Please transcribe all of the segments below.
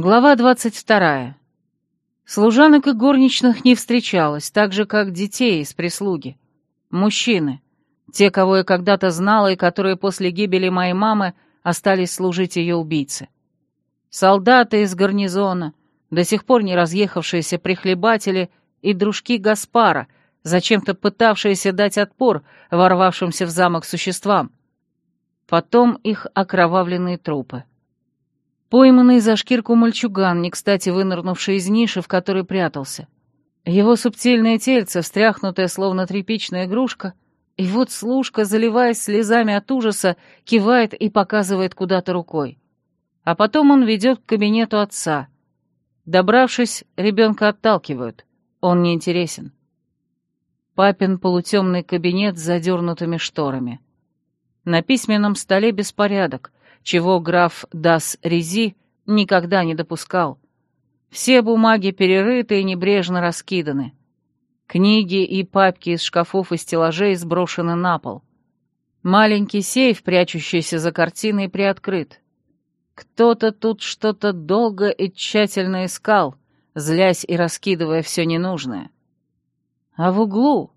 Глава двадцать вторая. Служанок и горничных не встречалось, так же, как детей из прислуги. Мужчины. Те, кого я когда-то знала и которые после гибели моей мамы остались служить ее убийце. Солдаты из гарнизона, до сих пор не разъехавшиеся прихлебатели и дружки Гаспара, зачем-то пытавшиеся дать отпор ворвавшимся в замок существам. Потом их окровавленные трупы. Пойманный за шкирку мальчуган, не кстати вынырнувший из ниши, в которой прятался. Его субтильное тельце, встряхнутое, словно тряпичная игрушка, и вот служка, заливаясь слезами от ужаса, кивает и показывает куда-то рукой. А потом он ведет к кабинету отца. Добравшись, ребенка отталкивают. Он не интересен. Папин полутемный кабинет с задернутыми шторами. На письменном столе беспорядок — чего граф Дас Рези никогда не допускал. Все бумаги перерыты и небрежно раскиданы. Книги и папки из шкафов и стеллажей сброшены на пол. Маленький сейф, прячущийся за картиной, приоткрыт. Кто-то тут что-то долго и тщательно искал, злясь и раскидывая все ненужное. А в углу,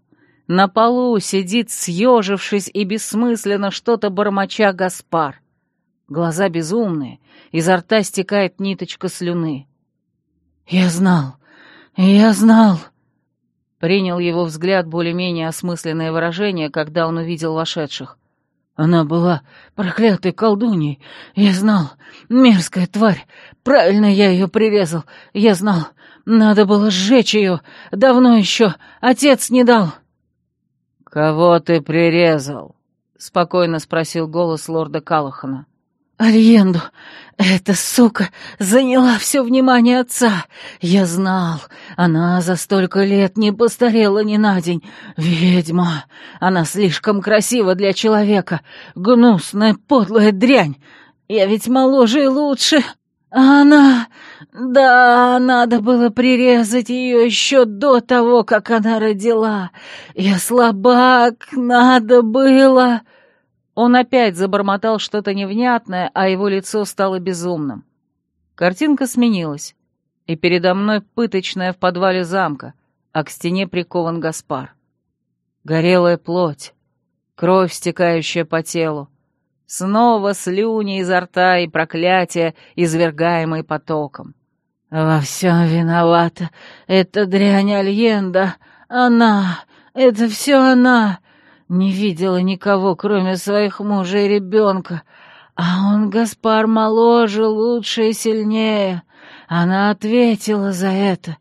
на полу, сидит, съежившись и бессмысленно что-то бормоча Гаспар глаза безумные, изо рта стекает ниточка слюны. «Я знал, я знал!» Принял его взгляд более-менее осмысленное выражение, когда он увидел вошедших. Она была проклятой колдуньей. Я знал. Мерзкая тварь. Правильно я ее прирезал. Я знал. Надо было сжечь ее. Давно еще. Отец не дал. «Кого ты прирезал?» — спокойно спросил голос лорда Калахана. Альенду, эта сука заняла все внимание отца. Я знал, она за столько лет не постарела ни на день. Ведьма, она слишком красива для человека. Гнусная, подлая дрянь. Я ведь моложе и лучше. А она... Да, надо было прирезать ее еще до того, как она родила. Я слабак, надо было... Он опять забормотал что-то невнятное, а его лицо стало безумным. Картинка сменилась, и передо мной пыточная в подвале замка, а к стене прикован Гаспар. Горелая плоть, кровь, стекающая по телу, снова слюни изо рта и проклятия, извергаемые потоком. «Во всем виновата эта дрянь Альенда, она, это все она, не видела никого, кроме своих мужа и ребенка. А он, Гаспар, моложе, лучше и сильнее. Она ответила за это.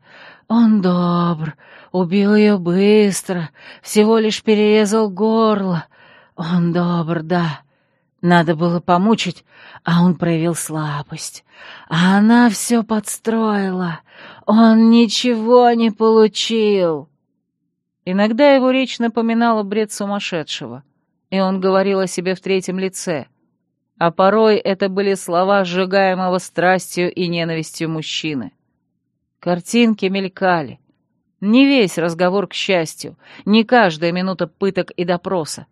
Он добр, убил ее быстро, всего лишь перерезал горло. Он добр, да. Надо было помучить, а он проявил слабость. А она все подстроила. Он ничего не получил. Иногда его речь напоминала бред сумасшедшего, и он говорил о себе в третьем лице, а порой это были слова сжигаемого страстью и ненавистью мужчины. Картинки мелькали. Не весь разговор к счастью, не каждая минута пыток и допроса.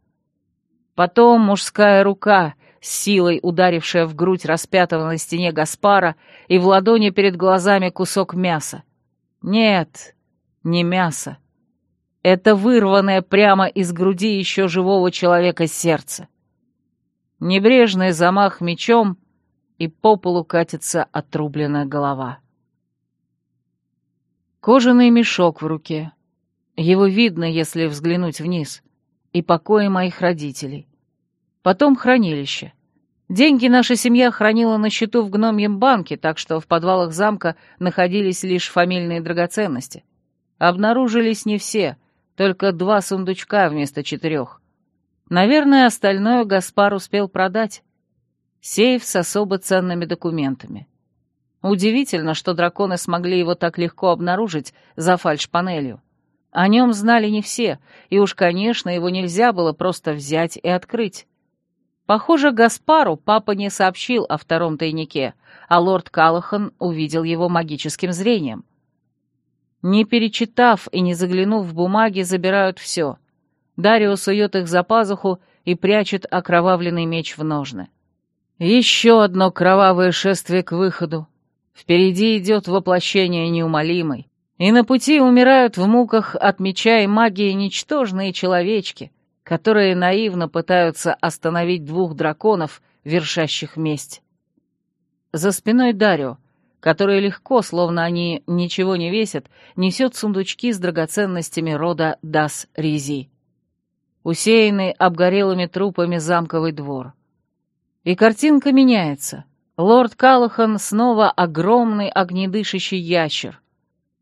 Потом мужская рука, силой ударившая в грудь распятого на стене Гаспара, и в ладони перед глазами кусок мяса. Нет, не мясо. Это вырванное прямо из груди еще живого человека сердце. Небрежный замах мечом, и по полу катится отрубленная голова. Кожаный мешок в руке. Его видно, если взглянуть вниз. И покои моих родителей. Потом хранилище. Деньги наша семья хранила на счету в гномьем банке, так что в подвалах замка находились лишь фамильные драгоценности. Обнаружились не все — только два сундучка вместо четырех. Наверное, остальное Гаспар успел продать. Сейф с особо ценными документами. Удивительно, что драконы смогли его так легко обнаружить за фальшпанелью. О нем знали не все, и уж, конечно, его нельзя было просто взять и открыть. Похоже, Гаспару папа не сообщил о втором тайнике, а лорд Калахан увидел его магическим зрением. Не перечитав и не заглянув в бумаги, забирают все. Дарио сует их за пазуху и прячет окровавленный меч в ножны. Еще одно кровавое шествие к выходу. Впереди идет воплощение неумолимой, и на пути умирают в муках от меча и магии ничтожные человечки, которые наивно пытаются остановить двух драконов, вершащих месть. За спиной Дарио, который легко, словно они ничего не весят, несет сундучки с драгоценностями рода Дас Ризи. Усеянный обгорелыми трупами замковый двор. И картинка меняется. Лорд Калахан снова огромный огнедышащий ящер.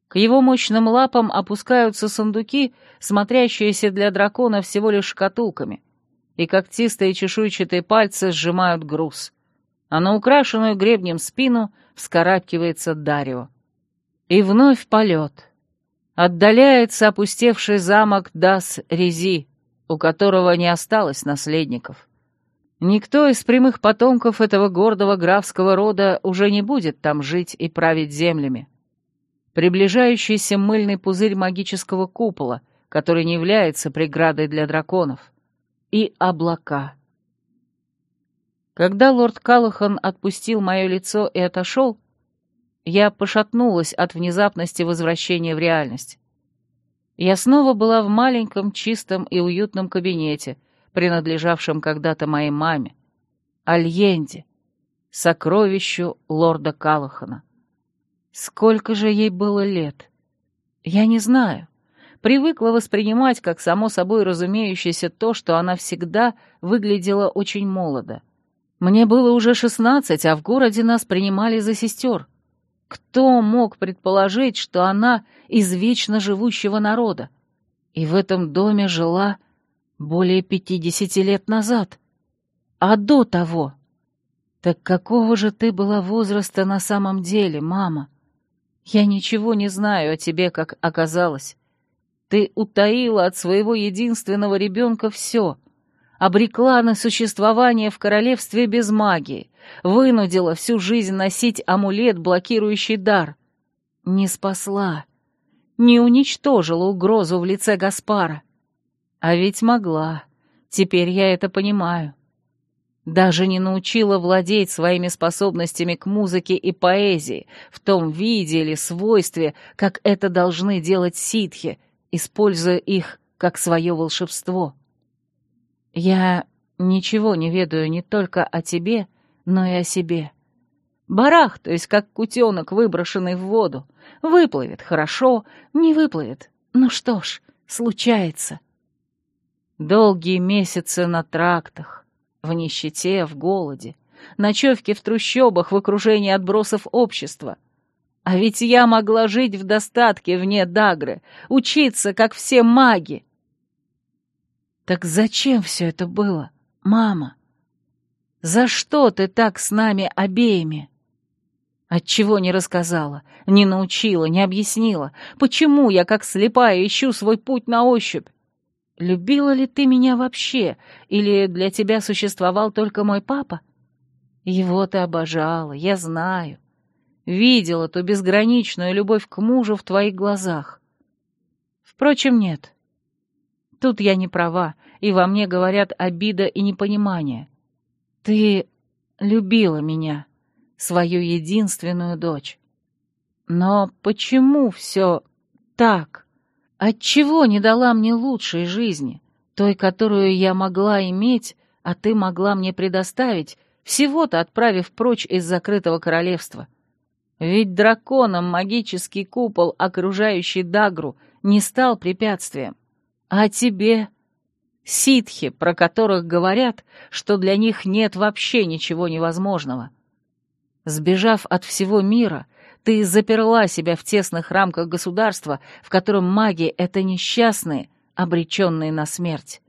К его мощным лапам опускаются сундуки, смотрящиеся для дракона всего лишь шкатулками, и когтистые чешуйчатые пальцы сжимают груз. А на украшенную гребнем спину вскарабкивается Дарио. И вновь полет. Отдаляется опустевший замок Дас Рези, у которого не осталось наследников. Никто из прямых потомков этого гордого графского рода уже не будет там жить и править землями. Приближающийся мыльный пузырь магического купола, который не является преградой для драконов. И облака. Когда лорд Калахан отпустил мое лицо и отошел, я пошатнулась от внезапности возвращения в реальность. Я снова была в маленьком, чистом и уютном кабинете, принадлежавшем когда-то моей маме, Альенде, сокровищу лорда Калахана. Сколько же ей было лет? Я не знаю. Привыкла воспринимать как само собой разумеющееся то, что она всегда выглядела очень молодо. Мне было уже шестнадцать, а в городе нас принимали за сестер. Кто мог предположить, что она из вечно живущего народа? И в этом доме жила более пятидесяти лет назад. А до того... Так какого же ты была возраста на самом деле, мама? Я ничего не знаю о тебе, как оказалось. Ты утаила от своего единственного ребенка все, обрекла на существование в королевстве без магии, вынудила всю жизнь носить амулет, блокирующий дар. Не спасла, не уничтожила угрозу в лице Гаспара. А ведь могла. Теперь я это понимаю. Даже не научила владеть своими способностями к музыке и поэзии в том виде или свойстве, как это должны делать ситхи, используя их как свое волшебство. Я ничего не ведаю не только о тебе, но и о себе. Барах, то есть как кутенок, выброшенный в воду. Выплывет хорошо, не выплывет. Ну что ж, случается. Долгие месяцы на трактах, в нищете, в голоде, ночевки в трущобах в окружении отбросов общества. А ведь я могла жить в достатке вне Дагры, учиться, как все маги. Так зачем все это было, мама? За что ты так с нами обеими? Отчего не рассказала, не научила, не объяснила, почему я, как слепая, ищу свой путь на ощупь? Любила ли ты меня вообще, или для тебя существовал только мой папа? Его ты обожала, я знаю. Видела ту безграничную любовь к мужу в твоих глазах. Впрочем, нет. Тут я не права, и во мне говорят обида и непонимание. Ты любила меня, свою единственную дочь. Но почему все так? Отчего не дала мне лучшей жизни, той, которую я могла иметь, а ты могла мне предоставить, всего-то отправив прочь из закрытого королевства? Ведь драконом магический купол, окружающий Дагру, не стал препятствием. А тебе... Ситхи, про которых говорят, что для них нет вообще ничего невозможного. Сбежав от всего мира, ты заперла себя в тесных рамках государства, в котором маги — это несчастные, обреченные на смерть.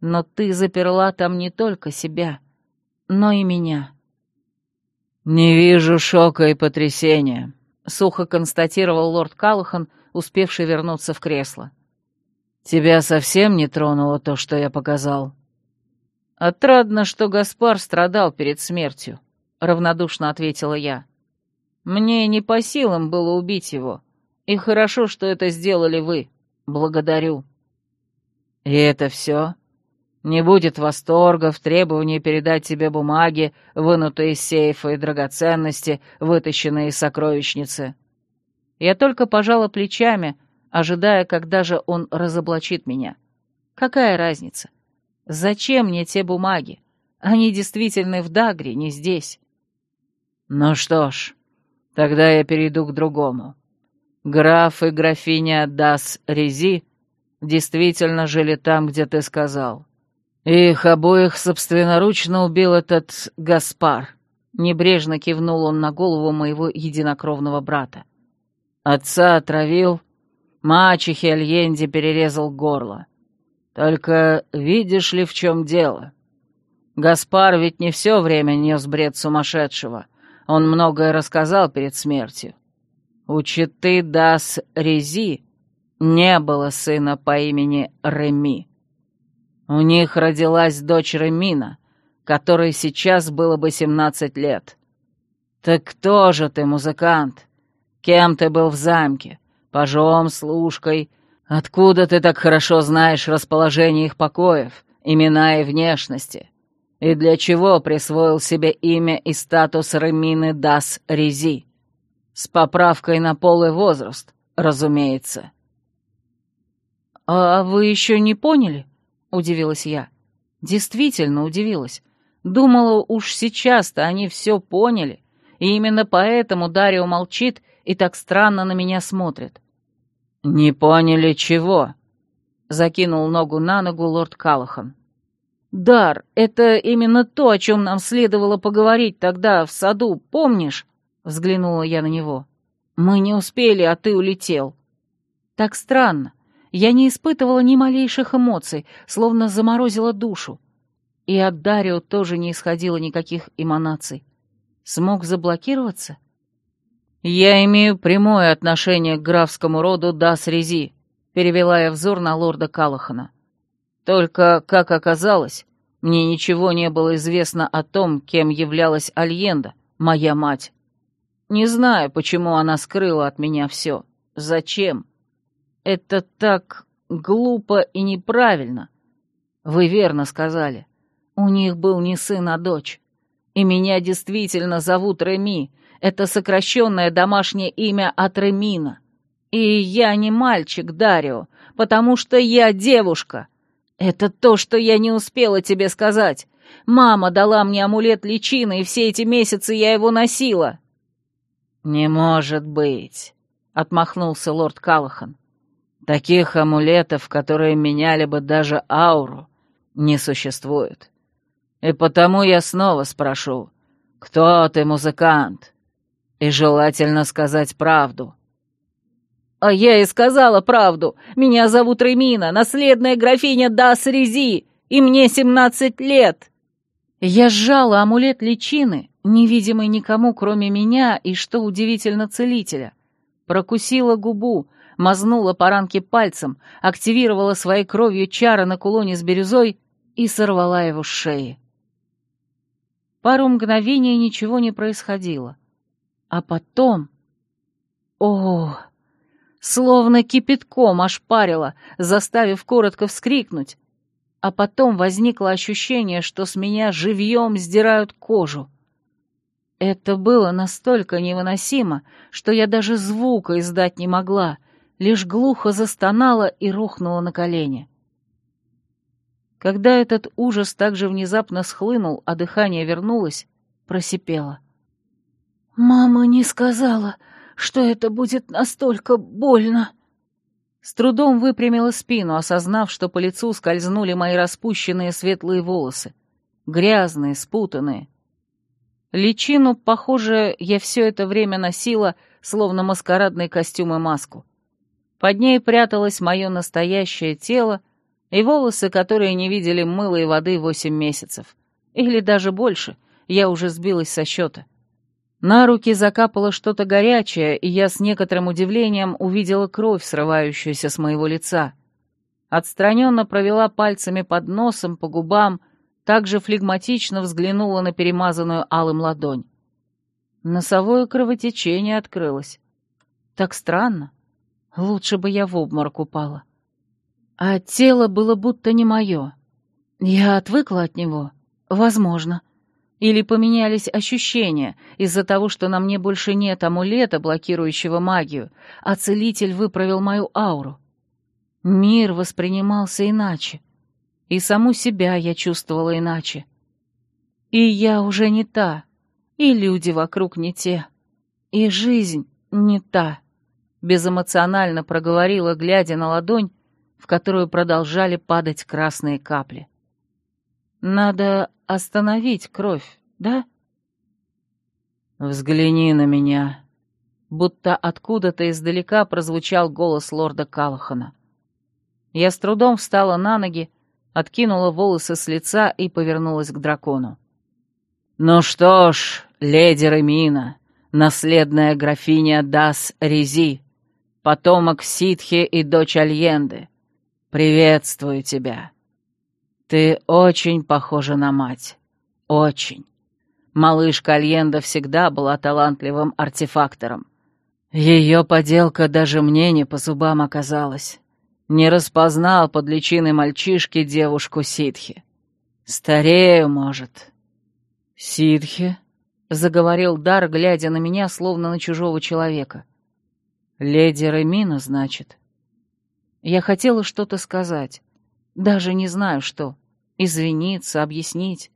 Но ты заперла там не только себя, но и меня. «Не вижу шока и потрясения», — сухо констатировал лорд Калухан, успевший вернуться в кресло. «Тебя совсем не тронуло то, что я показал?» «Отрадно, что Гаспар страдал перед смертью», — равнодушно ответила я. Мне не по силам было убить его. И хорошо, что это сделали вы. Благодарю. И это все? Не будет восторгов, требований передать тебе бумаги, вынутые из сейфа и драгоценности, вытащенные из сокровищницы. Я только пожала плечами, ожидая, когда же он разоблачит меня. Какая разница? Зачем мне те бумаги? Они действительно в Дагре, не здесь. Ну что ж, тогда я перейду к другому. Граф и графиня Дас Рези действительно жили там, где ты сказал. Их обоих собственноручно убил этот Гаспар. Небрежно кивнул он на голову моего единокровного брата. Отца отравил, мачехе Альенде перерезал горло. Только видишь ли, в чем дело? Гаспар ведь не все время нес бред сумасшедшего. Он многое рассказал перед смертью. У Читы Дас Рези не было сына по имени Реми. У них родилась дочь Ремина, которой сейчас было бы семнадцать лет. Так кто же ты, музыкант? Кем ты был в замке? Пажом, служкой? Откуда ты так хорошо знаешь расположение их покоев, имена и внешности? И для чего присвоил себе имя и статус Ремины Дас Рези? С поправкой на пол и возраст, разумеется. «А вы еще не поняли?» — удивилась я. Действительно удивилась. Думала, уж сейчас-то они все поняли, и именно поэтому Дарио молчит и так странно на меня смотрит. «Не поняли чего?» — закинул ногу на ногу лорд Калахан. «Дар, это именно то, о чем нам следовало поговорить тогда в саду, помнишь?» — взглянула я на него. «Мы не успели, а ты улетел». «Так странно я не испытывала ни малейших эмоций, словно заморозила душу. И от Дарио тоже не исходило никаких эманаций. Смог заблокироваться? «Я имею прямое отношение к графскому роду Дас Рези», — перевела я взор на лорда Калахана. «Только, как оказалось, мне ничего не было известно о том, кем являлась Альенда, моя мать. Не знаю, почему она скрыла от меня все. Зачем?» Это так глупо и неправильно. Вы верно сказали. У них был не сын, а дочь. И меня действительно зовут Реми. Это сокращенное домашнее имя от Ремина. И я не мальчик, Дарио, потому что я девушка. Это то, что я не успела тебе сказать. Мама дала мне амулет личины, и все эти месяцы я его носила. «Не может быть», — отмахнулся лорд Калахан. Таких амулетов, которые меняли бы даже ауру, не существует. И потому я снова спрошу, кто ты, музыкант? И желательно сказать правду. А я и сказала правду. Меня зовут Ремина, наследная графиня Дас Рези, и мне семнадцать лет. Я сжала амулет личины, невидимый никому, кроме меня, и, что удивительно, целителя. Прокусила губу, мазнула по ранке пальцем, активировала своей кровью чары на кулоне с бирюзой и сорвала его с шеи. Пару мгновений ничего не происходило. А потом... О, словно кипятком ошпарило, заставив коротко вскрикнуть. А потом возникло ощущение, что с меня живьем сдирают кожу. Это было настолько невыносимо, что я даже звука издать не могла, лишь глухо застонала и рухнула на колени. Когда этот ужас так же внезапно схлынул, а дыхание вернулось, просипела. «Мама не сказала, что это будет настолько больно!» С трудом выпрямила спину, осознав, что по лицу скользнули мои распущенные светлые волосы. Грязные, спутанные. Личину, похоже, я все это время носила, словно маскарадный костюм и маску. Под ней пряталось мое настоящее тело и волосы, которые не видели мыла и воды восемь месяцев. Или даже больше, я уже сбилась со счета. На руки закапало что-то горячее, и я с некоторым удивлением увидела кровь, срывающуюся с моего лица. Отстраненно провела пальцами под носом, по губам, также флегматично взглянула на перемазанную алым ладонь. Носовое кровотечение открылось. Так странно. Лучше бы я в обморок упала. А тело было будто не мое. Я отвыкла от него. Возможно. Или поменялись ощущения из-за того, что на мне больше нет амулета, блокирующего магию, а целитель выправил мою ауру. Мир воспринимался иначе, и саму себя я чувствовала иначе. И я уже не та, и люди вокруг не те, и жизнь не та, безэмоционально проговорила, глядя на ладонь, в которую продолжали падать красные капли. Надо остановить кровь, да? «Взгляни на меня», будто откуда-то издалека прозвучал голос лорда Калахана. Я с трудом встала на ноги, откинула волосы с лица и повернулась к дракону. «Ну что ж, леди Ремина, наследная графиня Дас Рези, потомок Ситхи и дочь Альенды, приветствую тебя. Ты очень похожа на мать. Очень. Малышка Альенда всегда была талантливым артефактором. Ее поделка даже мне не по зубам оказалась. Не распознал под личиной мальчишки девушку Ситхи. Старею, может, «Ситхи?» — заговорил Дар, глядя на меня, словно на чужого человека. «Леди Ремина, значит?» Я хотела что-то сказать. Даже не знаю что. Извиниться, объяснить.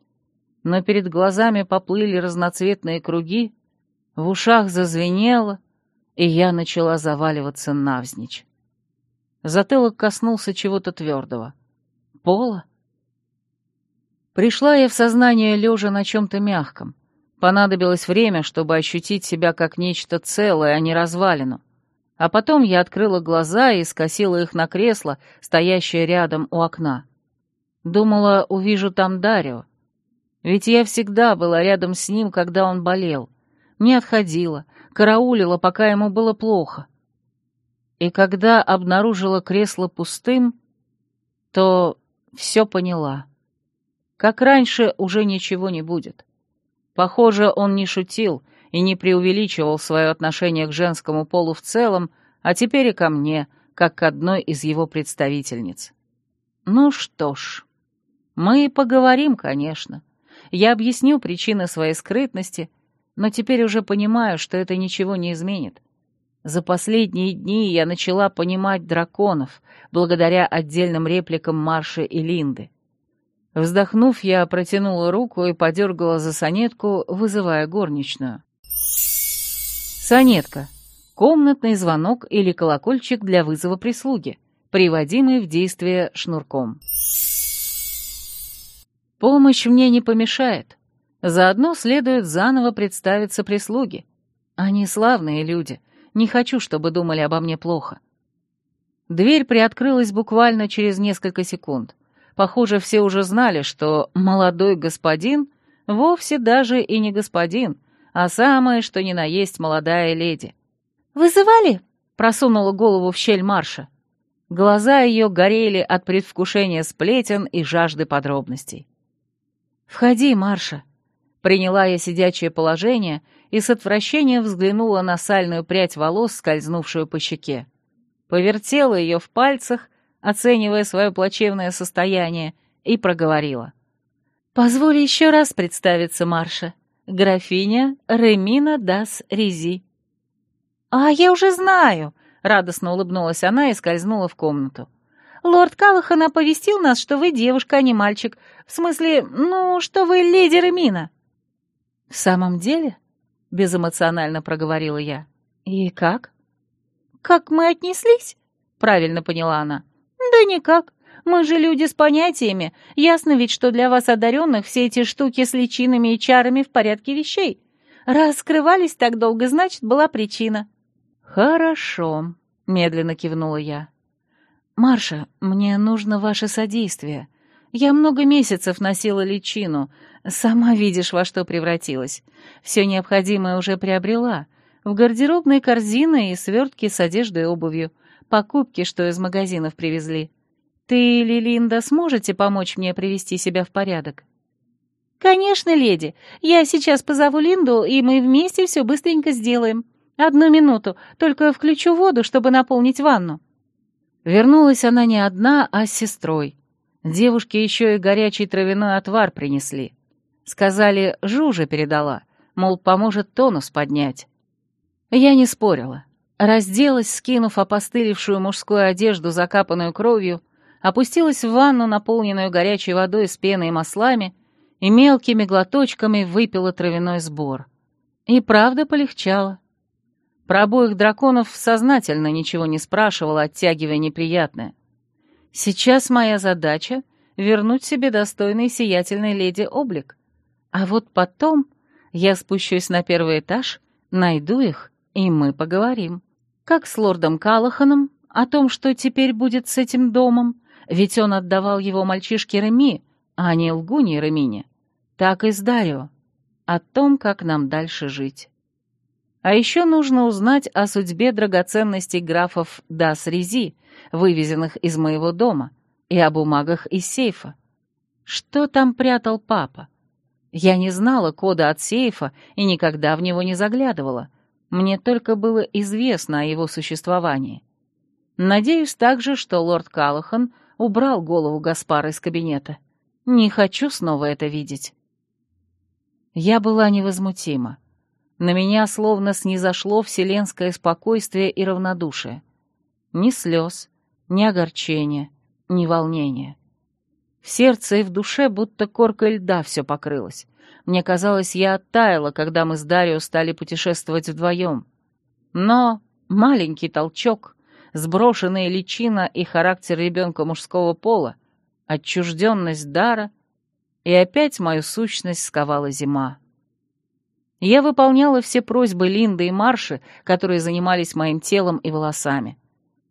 Но перед глазами поплыли разноцветные круги, в ушах зазвенело, и я начала заваливаться навзничь. Затылок коснулся чего-то твердого. Пола? Пришла я в сознание лежа на чем-то мягком. Понадобилось время, чтобы ощутить себя как нечто целое, а не развалину. А потом я открыла глаза и скосила их на кресло, стоящее рядом у окна. Думала, увижу там Дарио. Ведь я всегда была рядом с ним, когда он болел. Не отходила, караулила, пока ему было плохо. И когда обнаружила кресло пустым, то все поняла. Как раньше, уже ничего не будет. Похоже, он не шутил и не преувеличивал свое отношение к женскому полу в целом, а теперь и ко мне, как к одной из его представительниц. Ну что ж, мы поговорим, конечно. Я объясню причины своей скрытности, но теперь уже понимаю, что это ничего не изменит. За последние дни я начала понимать драконов, благодаря отдельным репликам Марши и Линды. Вздохнув, я протянула руку и подергала за сонетку, вызывая горничную. Сонетка. Комнатный звонок или колокольчик для вызова прислуги, приводимый в действие шнурком. Помощь мне не помешает. Заодно следует заново представиться прислуге. Они славные люди. Не хочу, чтобы думали обо мне плохо. Дверь приоткрылась буквально через несколько секунд. Похоже, все уже знали, что молодой господин вовсе даже и не господин, а самое, что ни на есть молодая леди. «Вызывали?» — просунула голову в щель Марша. Глаза ее горели от предвкушения сплетен и жажды подробностей. «Входи, Марша», — приняла я сидячее положение и с отвращением взглянула на сальную прядь волос, скользнувшую по щеке. Повертела ее в пальцах оценивая свое плачевное состояние, и проговорила. «Позволь еще раз представиться, Марша. Графиня Ремина Дас Рези». «А я уже знаю», — радостно улыбнулась она и скользнула в комнату. «Лорд Калахан оповестил нас, что вы девушка, а не мальчик. В смысле, ну, что вы леди Ремина». «В самом деле?» — безэмоционально проговорила я. «И как?» «Как мы отнеслись?» — правильно поняла она. «Да никак. Мы же люди с понятиями. Ясно ведь, что для вас, одаренных, все эти штуки с личинами и чарами в порядке вещей. Раз скрывались так долго, значит, была причина». «Хорошо», — медленно кивнула я. «Марша, мне нужно ваше содействие. Я много месяцев носила личину. Сама видишь, во что превратилась. Все необходимое уже приобрела. В гардеробной корзины и свертки с одеждой и обувью покупки, что из магазинов привезли. Ты или Линда сможете помочь мне привести себя в порядок?» «Конечно, леди. Я сейчас позову Линду, и мы вместе все быстренько сделаем. Одну минуту, только включу воду, чтобы наполнить ванну». Вернулась она не одна, а с сестрой. Девушки еще и горячий травяной отвар принесли. Сказали, Жужа передала, мол, поможет тонус поднять. Я не спорила. Разделась, скинув опостылевшую мужскую одежду, закапанную кровью, опустилась в ванну, наполненную горячей водой с пеной и маслами, и мелкими глоточками выпила травяной сбор. И правда полегчало. Про обоих драконов сознательно ничего не спрашивала, оттягивая неприятное. Сейчас моя задача — вернуть себе достойный сиятельной леди облик. А вот потом я спущусь на первый этаж, найду их, и мы поговорим. Как с лордом Калаханом о том, что теперь будет с этим домом, ведь он отдавал его мальчишке Реми, а не лгуне Ремине. Так и с Дарио. О том, как нам дальше жить. А еще нужно узнать о судьбе драгоценностей графов Дас-Рези, вывезенных из моего дома, и о бумагах из сейфа. Что там прятал папа? Я не знала кода от сейфа и никогда в него не заглядывала. Мне только было известно о его существовании. Надеюсь также, что лорд Калахан убрал голову Гаспара из кабинета. Не хочу снова это видеть. Я была невозмутима. На меня словно снизошло вселенское спокойствие и равнодушие. Ни слез, ни огорчения, ни волнения. В сердце и в душе будто коркой льда все покрылось. Мне казалось, я оттаяла, когда мы с Дарио стали путешествовать вдвоем. Но маленький толчок, сброшенная личина и характер ребенка мужского пола, отчужденность дара, и опять мою сущность сковала зима. Я выполняла все просьбы Линды и Марши, которые занимались моим телом и волосами.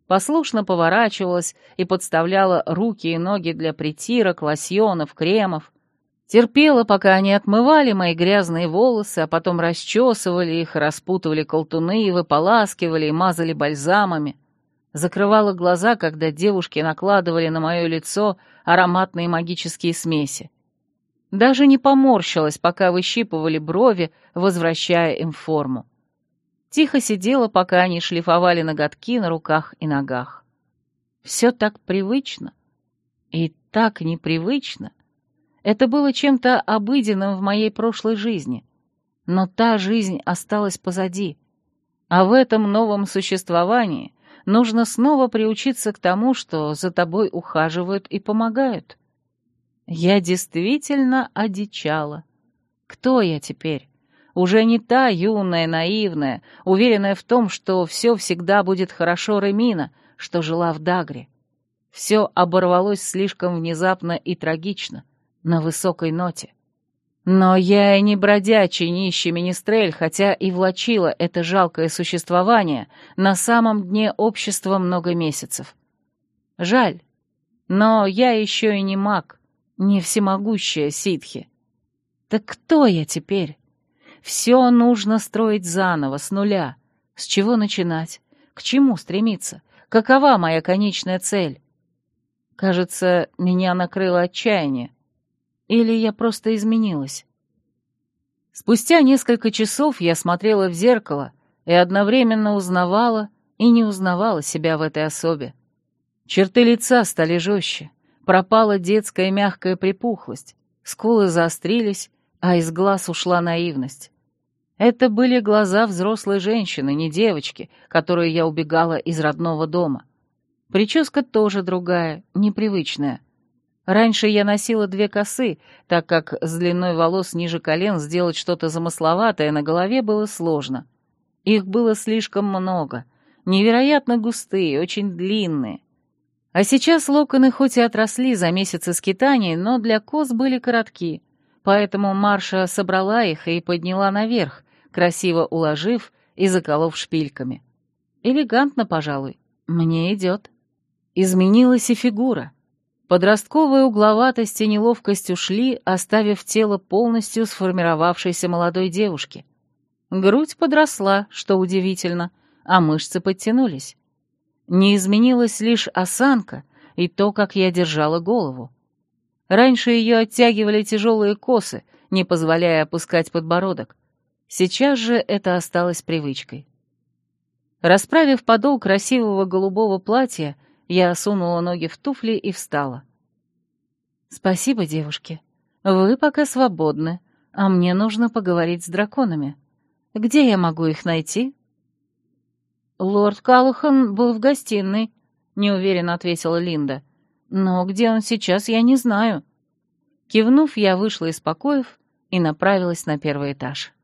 Послушно поворачивалась и подставляла руки и ноги для притирок, лосьонов, кремов. Терпела, пока они отмывали мои грязные волосы, а потом расчесывали их, распутывали колтуны, выполаскивали и мазали бальзамами. Закрывала глаза, когда девушки накладывали на мое лицо ароматные магические смеси. Даже не поморщилась, пока выщипывали брови, возвращая им форму. Тихо сидела, пока они шлифовали ноготки на руках и ногах. Все так привычно и так непривычно. Это было чем-то обыденным в моей прошлой жизни. Но та жизнь осталась позади. А в этом новом существовании нужно снова приучиться к тому, что за тобой ухаживают и помогают. Я действительно одичала. Кто я теперь? Уже не та юная, наивная, уверенная в том, что все всегда будет хорошо Ремина, что жила в Дагре. Все оборвалось слишком внезапно и трагично, на высокой ноте. Но я и не бродячий нищий министрель, хотя и влачила это жалкое существование на самом дне общества много месяцев. Жаль, но я еще и не маг, не всемогущая ситхи. Так кто я теперь? Все нужно строить заново, с нуля. С чего начинать? К чему стремиться? Какова моя конечная цель? Кажется, меня накрыло отчаяние. Или я просто изменилась? Спустя несколько часов я смотрела в зеркало и одновременно узнавала и не узнавала себя в этой особе. Черты лица стали жестче, Пропала детская мягкая припухлость, скулы заострились, а из глаз ушла наивность. Это были глаза взрослой женщины, не девочки, которой я убегала из родного дома. Прическа тоже другая, непривычная. Раньше я носила две косы, так как с длиной волос ниже колен сделать что-то замысловатое на голове было сложно. Их было слишком много, невероятно густые, очень длинные. А сейчас локоны хоть и отросли за месяцы скитаний, но для коз были коротки, поэтому Марша собрала их и подняла наверх, красиво уложив и заколов шпильками. Элегантно, пожалуй, мне идет. Изменилась и фигура. Подростковая угловатость и неловкость ушли, оставив тело полностью сформировавшейся молодой девушки. Грудь подросла, что удивительно, а мышцы подтянулись. Не изменилась лишь осанка и то, как я держала голову. Раньше ее оттягивали тяжелые косы, не позволяя опускать подбородок. Сейчас же это осталось привычкой. Расправив подол красивого голубого платья, я сунула ноги в туфли и встала. «Спасибо, девушки. Вы пока свободны, а мне нужно поговорить с драконами. Где я могу их найти?» «Лорд Каллахан был в гостиной», — неуверенно ответила Линда. «Но где он сейчас, я не знаю». Кивнув, я вышла из покоев и направилась на первый этаж.